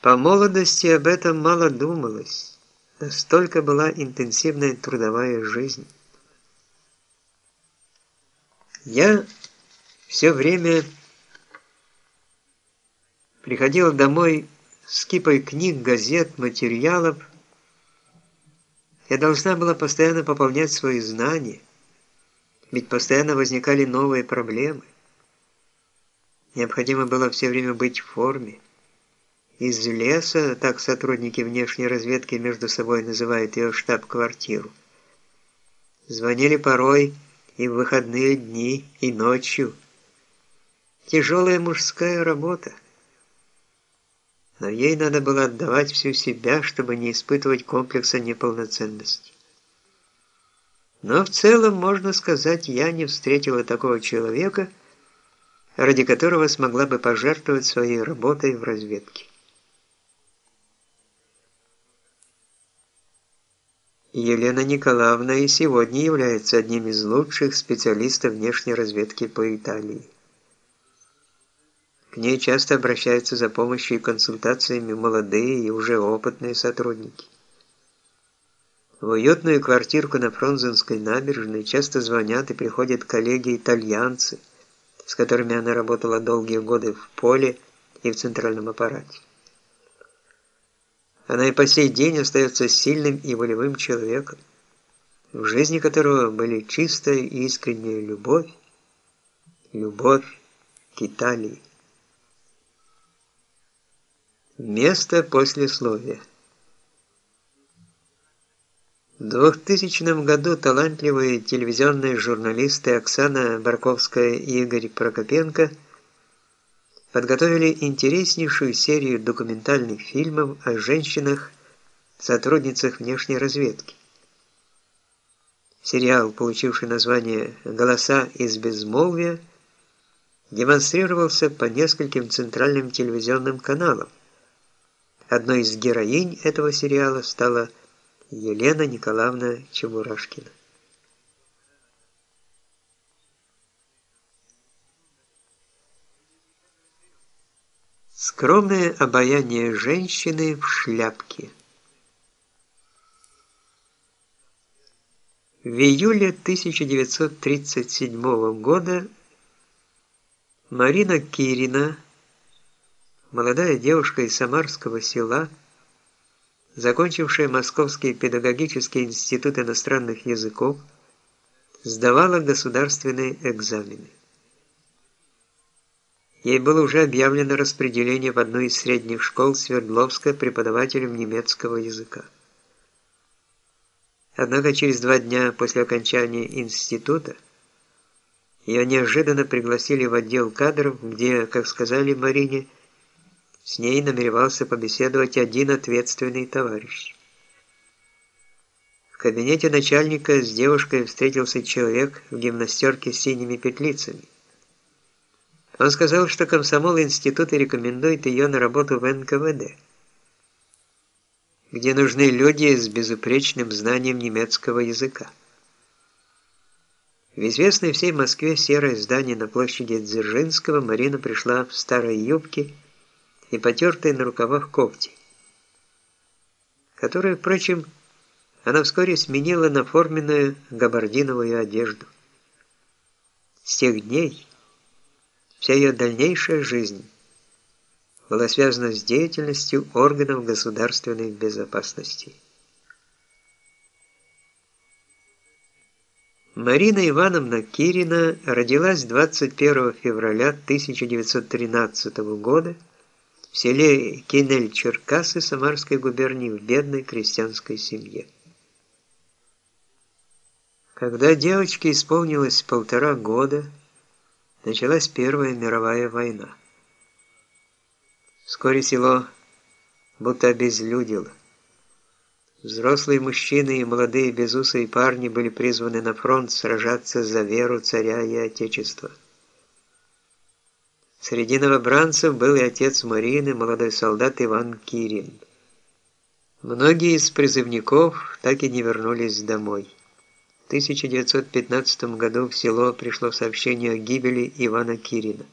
По молодости об этом мало думалось. Настолько была интенсивная трудовая жизнь. Я все время приходил домой с кипой книг, газет, материалов. Я должна была постоянно пополнять свои знания, ведь постоянно возникали новые проблемы. Необходимо было все время быть в форме. Из леса, так сотрудники внешней разведки между собой называют ее штаб-квартиру, звонили порой и в выходные дни, и ночью. Тяжелая мужская работа. Но ей надо было отдавать всю себя, чтобы не испытывать комплекса неполноценности. Но в целом, можно сказать, я не встретила такого человека, ради которого смогла бы пожертвовать своей работой в разведке. Елена Николаевна и сегодня является одним из лучших специалистов внешней разведки по Италии. К ней часто обращаются за помощью и консультациями молодые и уже опытные сотрудники. В уютную квартирку на Фрунзенской набережной часто звонят и приходят коллеги-итальянцы, с которыми она работала долгие годы в поле и в центральном аппарате. Она и по сей день остается сильным и волевым человеком, в жизни которого были чистая и искренняя любовь, любовь к Италии. Место послесловия. В 2000 году талантливые телевизионные журналисты Оксана Барковская и Игорь Прокопенко – подготовили интереснейшую серию документальных фильмов о женщинах, сотрудницах внешней разведки. Сериал, получивший название «Голоса из безмолвия», демонстрировался по нескольким центральным телевизионным каналам. Одной из героинь этого сериала стала Елена Николаевна Чебурашкина. Скромное обаяние женщины в шляпке. В июле 1937 года Марина Кирина, молодая девушка из Самарского села, закончившая Московский педагогический институт иностранных языков, сдавала государственные экзамены. Ей было уже объявлено распределение в одну из средних школ Свердловска преподавателем немецкого языка. Однако через два дня после окончания института ее неожиданно пригласили в отдел кадров, где, как сказали Марине, с ней намеревался побеседовать один ответственный товарищ. В кабинете начальника с девушкой встретился человек в гимнастерке с синими петлицами. Он сказал, что комсомол института рекомендует ее на работу в НКВД, где нужны люди с безупречным знанием немецкого языка. В известной всей Москве серое здание на площади Дзержинского Марина пришла в старой юбке и потертой на рукавах кофте, которую, впрочем, она вскоре сменила на форменную габардиновую одежду. С тех дней Вся ее дальнейшая жизнь была связана с деятельностью органов государственной безопасности. Марина Ивановна Кирина родилась 21 февраля 1913 года в селе Кинель-Черкасы Самарской губернии в бедной крестьянской семье. Когда девочке исполнилось полтора года, началась Первая мировая война. Вскоре село будто обезлюдило. Взрослые мужчины и молодые безусые парни были призваны на фронт сражаться за веру царя и отечества. Среди новобранцев был и отец Марины, молодой солдат Иван Кирин. Многие из призывников так и не вернулись домой. 1915 году в село пришло сообщение о гибели Ивана Кирина.